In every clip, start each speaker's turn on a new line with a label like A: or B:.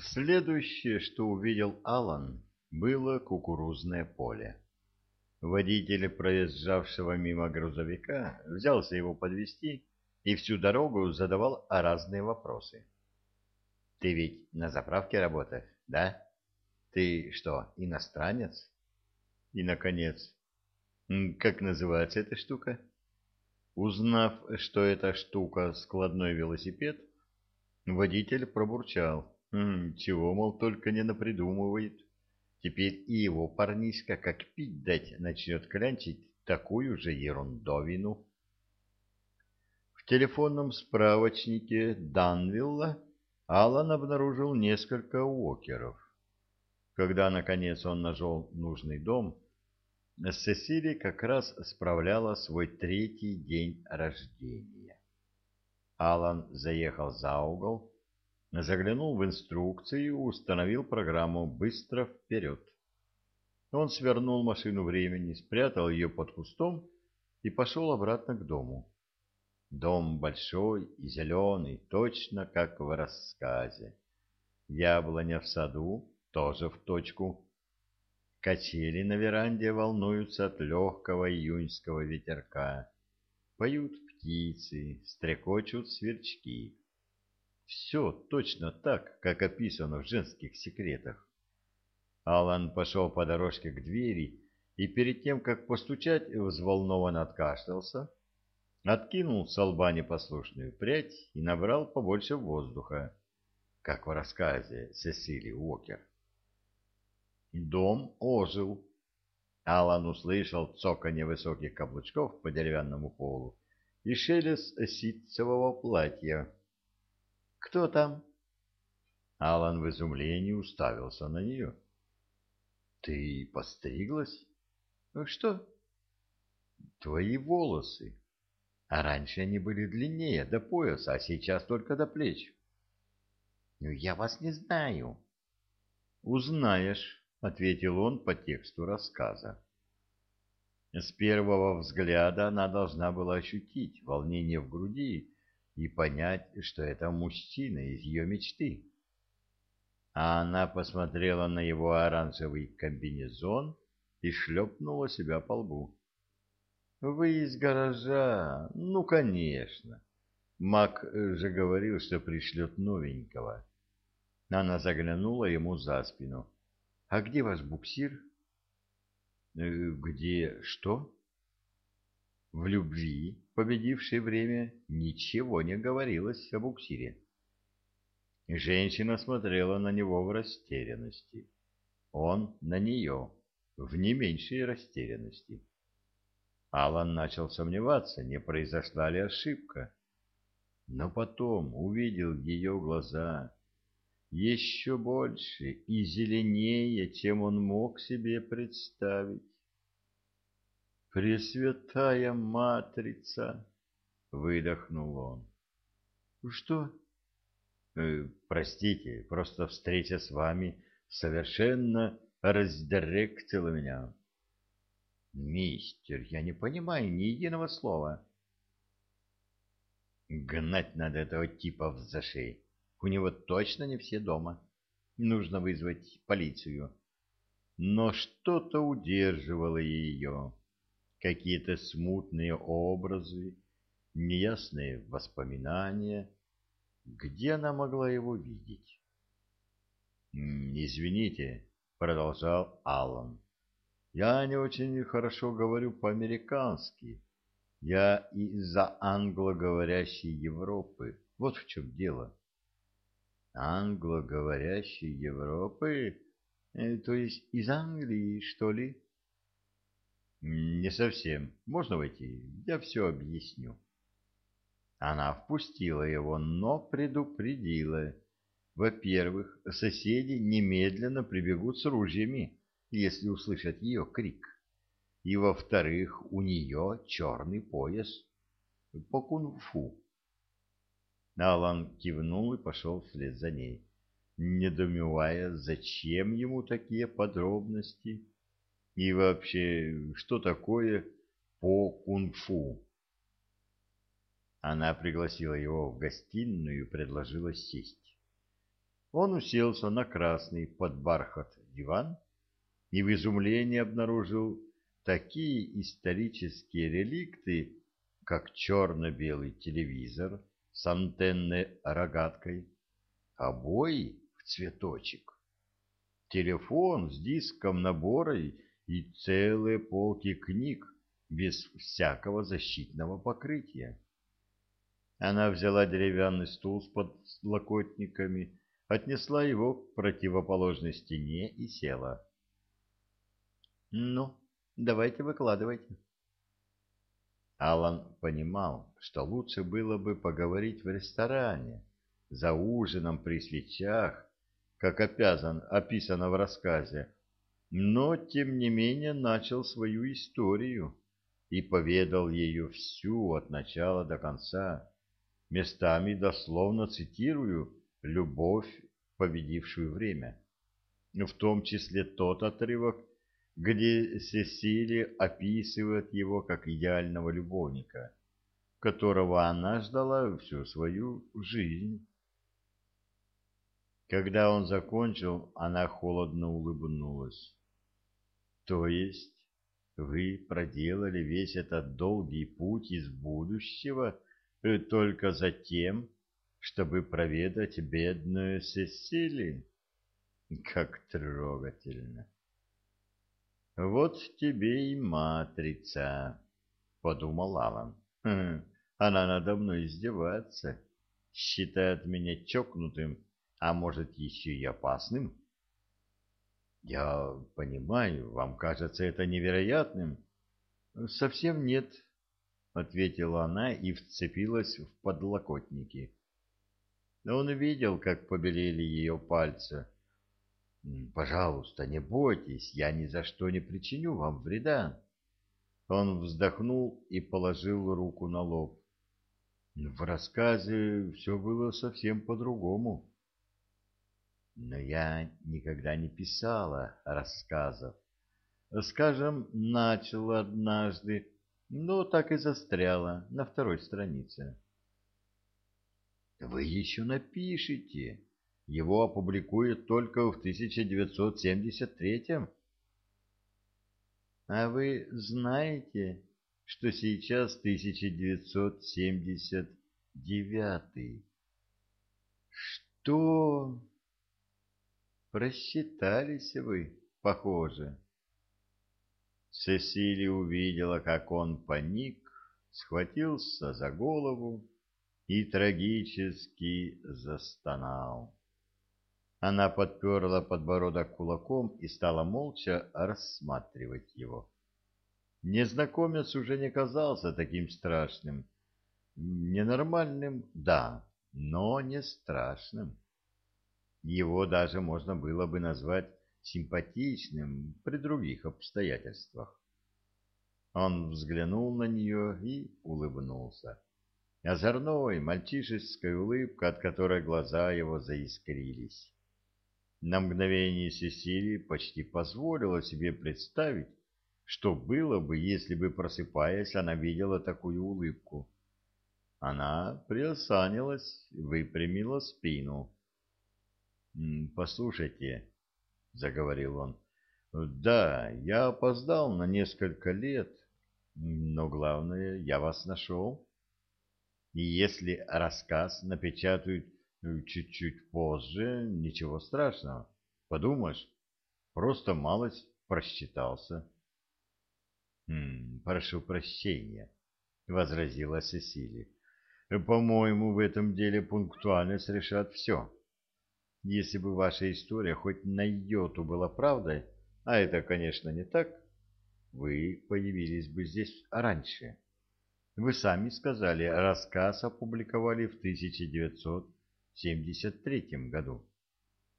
A: Следующее, что увидел Алан, было кукурузное поле. Водитель проезжавшего мимо грузовика взялся его подвести и всю дорогу задавал разные вопросы. «Ты ведь на заправке работаешь, да? Ты что, иностранец?» И, наконец, «Как называется эта штука?» Узнав, что эта штука складной велосипед, водитель пробурчал. Чего, мол, только не напридумывает. Теперь и его парнишка, как пить дать, начнет клянчить такую же ерундовину. В телефонном справочнике Данвилла Алан обнаружил несколько уокеров. Когда, наконец, он нашел нужный дом, Сесили как раз справляла свой третий день рождения. Алан заехал за угол, заглянул в инструкцию установил программу «Быстро вперед». Он свернул машину времени, спрятал ее под кустом и пошел обратно к дому. Дом большой и зеленый, точно как в рассказе. Яблоня в саду, тоже в точку. Качели на веранде волнуются от легкого июньского ветерка. Поют птицы, стрекочут сверчки. Все точно так, как описано в женских секретах. Алан пошел по дорожке к двери и перед тем, как постучать, взволнованно откашлялся, откинул с лба непослушную прядь и набрал побольше воздуха, как в рассказе Сесили Уокер. Дом ожил. Алан услышал цоканье высоких каблучков по деревянному полу и шелест ситцевого платья. «Кто там?» Алан в изумлении уставился на нее. «Ты постриглась?» «Что?» «Твои волосы. А раньше они были длиннее, до пояса, а сейчас только до плеч». «Ну, я вас не знаю». «Узнаешь». — ответил он по тексту рассказа. С первого взгляда она должна была ощутить волнение в груди и понять, что это мужчина из ее мечты. А она посмотрела на его оранжевый комбинезон и шлепнула себя по лбу. «Вы из гаража? Ну, конечно. Мак же говорил, что пришлет новенького». Она заглянула ему за спину. А где ваш буксир? Э, где что? В любви, победившей время, ничего не говорилось о буксире. Женщина смотрела на него в растерянности. Он на нее в не меньшей растерянности. Алан начал сомневаться, не произошла ли ошибка. Но потом увидел ее глаза, еще больше и зеленее, чем он мог себе представить. «Пресвятая Матрица!» — выдохнул он. «Что?» э, «Простите, просто встреча с вами совершенно раздиректила меня». «Мистер, я не понимаю ни единого слова». «Гнать надо этого типа в зашей». У него точно не все дома. Нужно вызвать полицию. Но что-то удерживало ее. Какие-то смутные образы, неясные воспоминания. Где она могла его видеть? «Извините», — продолжал Аллан. «Я не очень хорошо говорю по-американски. Я из-за англоговорящей Европы. Вот в чем дело» англоговорящей Европы, э, то есть из Англии, что ли? Не совсем. Можно войти? Я все объясню. Она впустила его, но предупредила. Во-первых, соседи немедленно прибегут с ружьями, если услышат ее крик. И во-вторых, у нее черный пояс по кунг-фу. Алан кивнул и пошел вслед за ней, недоумевая, зачем ему такие подробности и вообще, что такое по кунг-фу. Она пригласила его в гостиную и предложила сесть. Он уселся на красный под бархат диван и в изумлении обнаружил такие исторические реликты, как черно-белый телевизор с антенной рогаткой, обои в цветочек, телефон с диском набора и целые полки книг без всякого защитного покрытия. Она взяла деревянный стул с подлокотниками, отнесла его к противоположной стене и села. — Ну, давайте выкладывайте. Алан понимал, что лучше было бы поговорить в ресторане, за ужином при свечах, как опязан, описано в рассказе, но, тем не менее, начал свою историю и поведал ее всю от начала до конца, местами дословно цитирую «любовь, победившую время», в том числе тот отрывок, где Сесили описывает его как идеального любовника, которого она ждала всю свою жизнь. Когда он закончил, она холодно улыбнулась. То есть вы проделали весь этот долгий путь из будущего э, только за тем, чтобы проведать бедную Сесили? Как трогательно! Вот тебе и матрица, — подумал Алан. Хм, она надо мной издевается, считает меня чокнутым, а может, еще и опасным. Я понимаю, вам кажется это невероятным. Совсем нет, — ответила она и вцепилась в подлокотники. Он видел, как побелели ее пальцы. «Пожалуйста, не бойтесь, я ни за что не причиню вам вреда». Он вздохнул и положил руку на лоб. В рассказе все было совсем по-другому. Но я никогда не писала рассказов. Скажем, начала однажды, но так и застряла на второй странице. Вы еще напишите. Его опубликуют только в 1973-м. А вы знаете, что сейчас 1979 Что? Просчитались вы, похоже. Сесилия увидела, как он паник, схватился за голову и трагически застонал. Она подперла подбородок кулаком и стала молча рассматривать его. Незнакомец уже не казался таким страшным. Ненормальным, да, но не страшным. Его даже можно было бы назвать симпатичным при других обстоятельствах. Он взглянул на нее и улыбнулся. Озорной, мальчишеской улыбка, от которой глаза его заискрились. На мгновение Сесилия почти позволила себе представить, что было бы, если бы, просыпаясь, она видела такую улыбку. Она приосанилась, выпрямила спину. «Послушайте», — заговорил он, — «да, я опоздал на несколько лет, но главное, я вас нашел. И если рассказ напечатают чуть-чуть позже, ничего страшного. Подумаешь, просто малость просчитался». «Хм, «Прошу прощения», — возразила Сесилия. «По-моему, в этом деле пунктуальность решат все». Если бы ваша история хоть на йоту была правдой, а это, конечно, не так, вы появились бы здесь раньше. Вы сами сказали, рассказ опубликовали в 1973 году.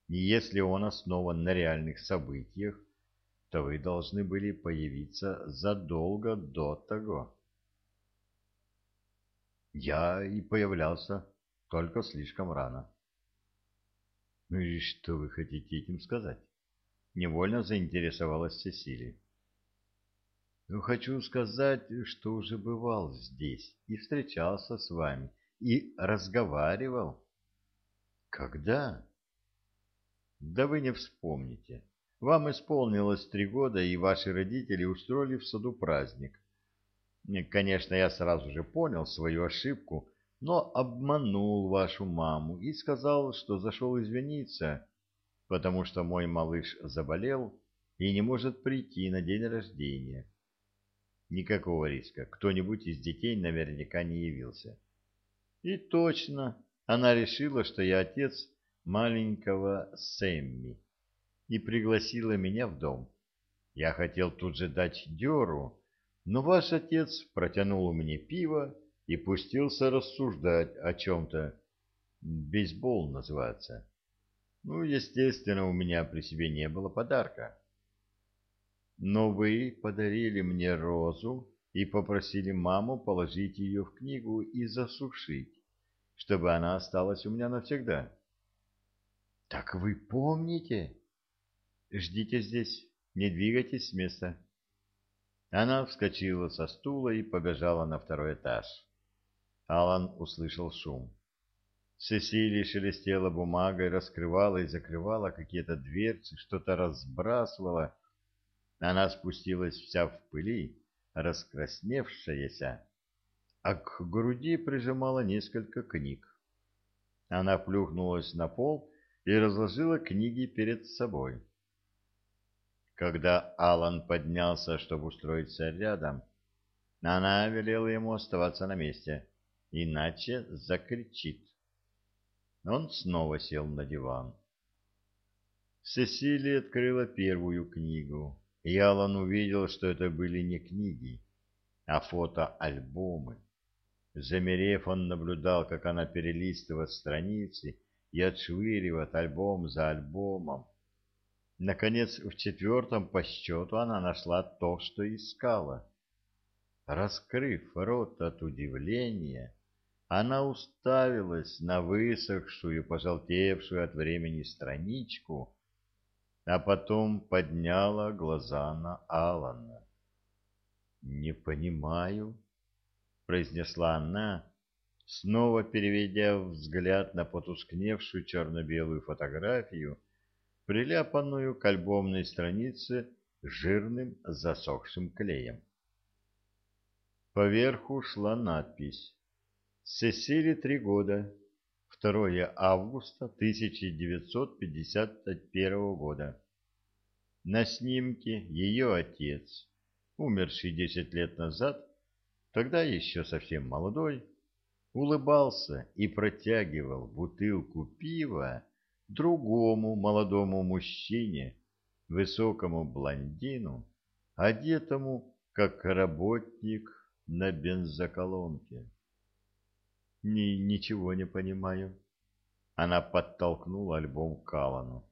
A: И если он основан на реальных событиях, то вы должны были появиться задолго до того. Я и появлялся, только слишком рано. Ну и что вы хотите этим сказать? Невольно заинтересовалась Сесилия. Ну, хочу сказать, что уже бывал здесь и встречался с вами, и разговаривал. Когда? Да вы не вспомните. Вам исполнилось три года, и ваши родители устроили в саду праздник. Конечно, я сразу же понял свою ошибку, но обманул вашу маму и сказал, что зашел извиниться, потому что мой малыш заболел и не может прийти на день рождения. Никакого риска, кто-нибудь из детей наверняка не явился. И точно, она решила, что я отец маленького Сэмми и пригласила меня в дом. Я хотел тут же дать дёру, но ваш отец протянул мне пиво и пустился рассуждать о чем-то. Бейсбол называется. Ну, естественно, у меня при себе не было подарка. Но вы подарили мне розу и попросили маму положить ее в книгу и засушить, чтобы она осталась у меня навсегда. Так вы помните? Ждите здесь, не двигайтесь с места. Она вскочила со стула и побежала на второй этаж. Алан услышал шум. Сесилия шелестела бумагой, раскрывала и закрывала какие-то дверцы, что-то разбрасывала. Она спустилась вся в пыли, раскрасневшаяся, а к груди прижимала несколько книг. Она плюхнулась на пол и разложила книги перед собой. Когда Алан поднялся, чтобы устроиться рядом, она велела ему оставаться на месте, иначе закричит. Он снова сел на диван. Сесилия открыла первую книгу, и Алан увидел, что это были не книги, а фотоальбомы. Замерев, он наблюдал, как она перелистывает страницы и отшвыривает альбом за альбомом, Наконец, в четвертом по счету она нашла то, что искала. Раскрыв рот от удивления, она уставилась на высохшую, пожелтевшую от времени страничку, а потом подняла глаза на Алана. «Не понимаю», — произнесла она, снова переведя взгляд на потускневшую черно-белую фотографию, приляпанную к альбомной странице жирным засохшим клеем. Поверху шла надпись «Сесили три года, 2 августа 1951 года». На снимке ее отец, умерший десять лет назад, тогда еще совсем молодой, улыбался и протягивал бутылку пива другому молодому мужчине, высокому блондину, одетому как работник на бензоколонке. Ни, ничего не понимаю. Она подтолкнула альбом к Аллану.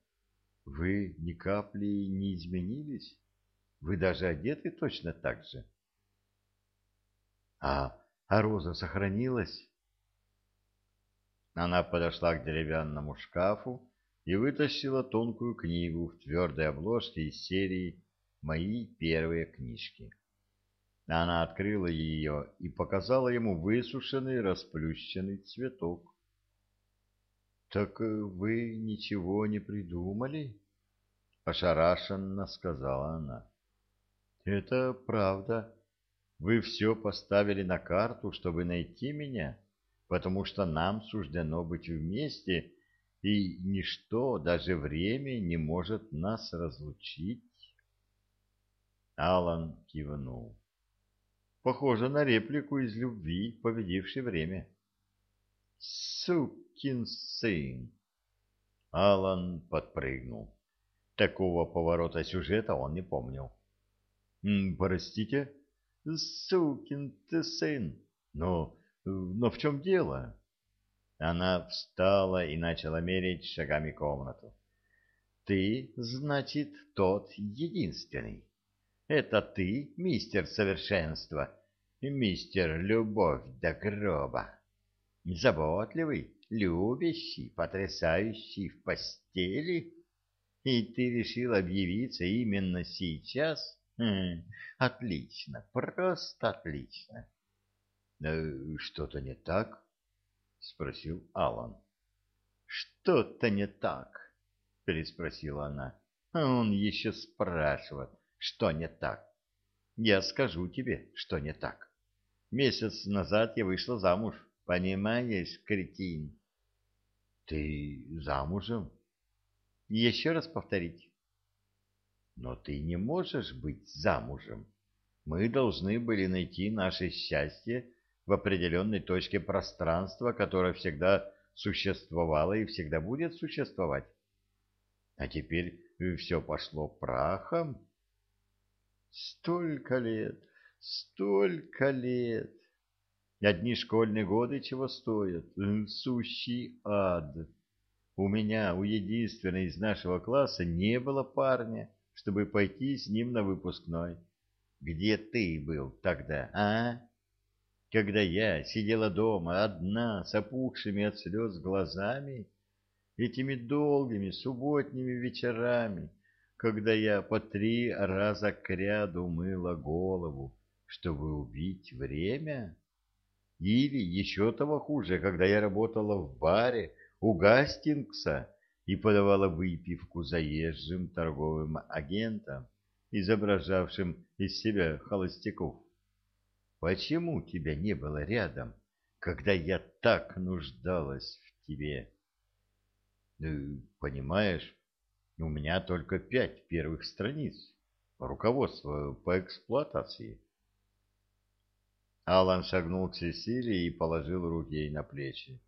A: Вы ни капли не изменились? Вы даже одеты точно так же. А, а роза сохранилась? Она подошла к деревянному шкафу и вытащила тонкую книгу в твердой обложке из серии «Мои первые книжки». Она открыла ее и показала ему высушенный расплющенный цветок. — Так вы ничего не придумали? — ошарашенно сказала она. — Это правда. Вы все поставили на карту, чтобы найти меня? — потому что нам суждено быть вместе, и ничто, даже время, не может нас разлучить. Алан кивнул. Похоже на реплику из любви, победившей время. Сукин сын! Алан подпрыгнул. Такого поворота сюжета он не помнил. «Простите, сукин ты сын, но но в чем дело? Она встала и начала мерить шагами комнату. Ты, значит, тот единственный. Это ты, мистер совершенство, мистер любовь до гроба. Заботливый, любящий, потрясающий в постели. И ты решил объявиться именно сейчас? Хм, отлично, просто отлично. Э, что-то не так? спросил Алан. Что-то не так. переспросила она. Он еще спрашивает, что не так. Я скажу тебе, что не так. Месяц назад я вышла замуж. Понимаешь, кретин? Ты замужем? Еще раз повторить. Но ты не можешь быть замужем. Мы должны были найти наше счастье в определенной точке пространства, которая всегда существовала и всегда будет существовать. А теперь все пошло прахом. Столько лет, столько лет. Одни школьные годы чего стоят? Сущий ад. У меня, у единственной из нашего класса, не было парня, чтобы пойти с ним на выпускной. Где ты был тогда, а? Когда я сидела дома одна, с опухшими от слез глазами, этими долгими субботними вечерами, когда я по три раза кряду мыла голову, чтобы убить время? Или, еще того хуже, когда я работала в баре у Гастингса и подавала выпивку заезжим торговым агентам, изображавшим из себя холостяков. Почему тебя не было рядом, когда я так нуждалась в тебе? Ну, понимаешь, у меня только пять первых страниц. Руководство по эксплуатации. Алан шагнул к Сесилии и положил руки ей на плечи.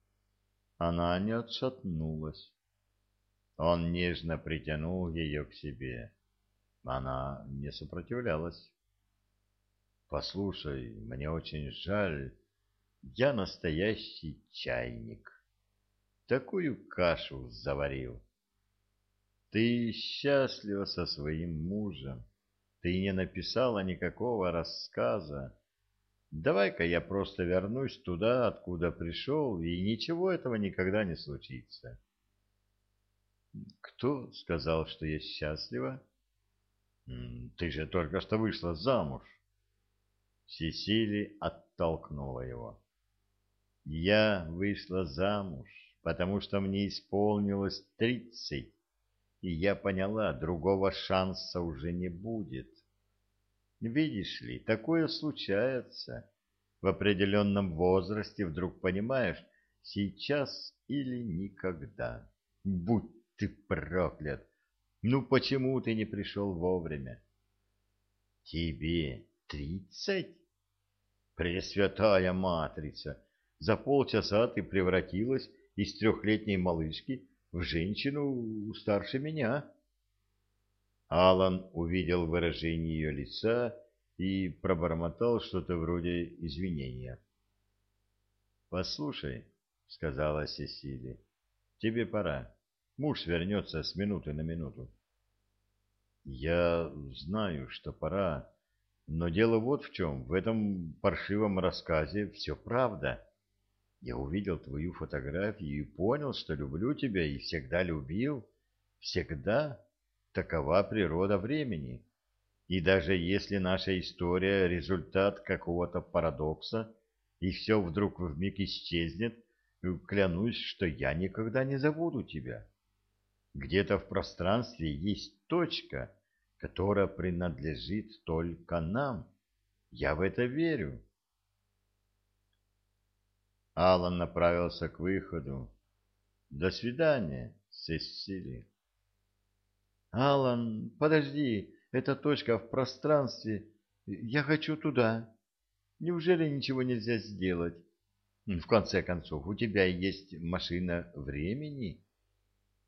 A: Она не отшатнулась. Он нежно притянул ее к себе. Она не сопротивлялась. «Послушай, мне очень жаль. Я настоящий чайник. Такую кашу заварил. Ты счастлива со своим мужем. Ты не написала никакого рассказа. Давай-ка я просто вернусь туда, откуда пришел, и ничего этого никогда не случится. Кто сказал, что я счастлива? Ты же только что вышла замуж. Сесили оттолкнула его. Я вышла замуж, потому что мне исполнилось тридцать, и я поняла, другого шанса уже не будет. Видишь ли, такое случается. В определенном возрасте вдруг понимаешь, сейчас или никогда. Будь ты проклят! Ну почему ты не пришел вовремя? Тебе тридцать? Пресвятая Матрица! За полчаса ты превратилась из трехлетней малышки в женщину старше меня. Алан увидел выражение ее лица и пробормотал что-то вроде извинения. «Послушай», — сказала Сесили, — «тебе пора. Муж вернется с минуты на минуту». «Я знаю, что пора, но дело вот в чем. В этом паршивом рассказе все правда. Я увидел твою фотографию и понял, что люблю тебя и всегда любил. Всегда». Такова природа времени. И даже если наша история — результат какого-то парадокса, и все вдруг вмиг исчезнет, клянусь, что я никогда не забуду тебя. Где-то в пространстве есть точка, которая принадлежит только нам. Я в это верю. Алан направился к выходу. До свидания, Сесили. Алан, подожди, эта точка в пространстве. Я хочу туда. Неужели ничего нельзя сделать? В конце концов, у тебя есть машина времени.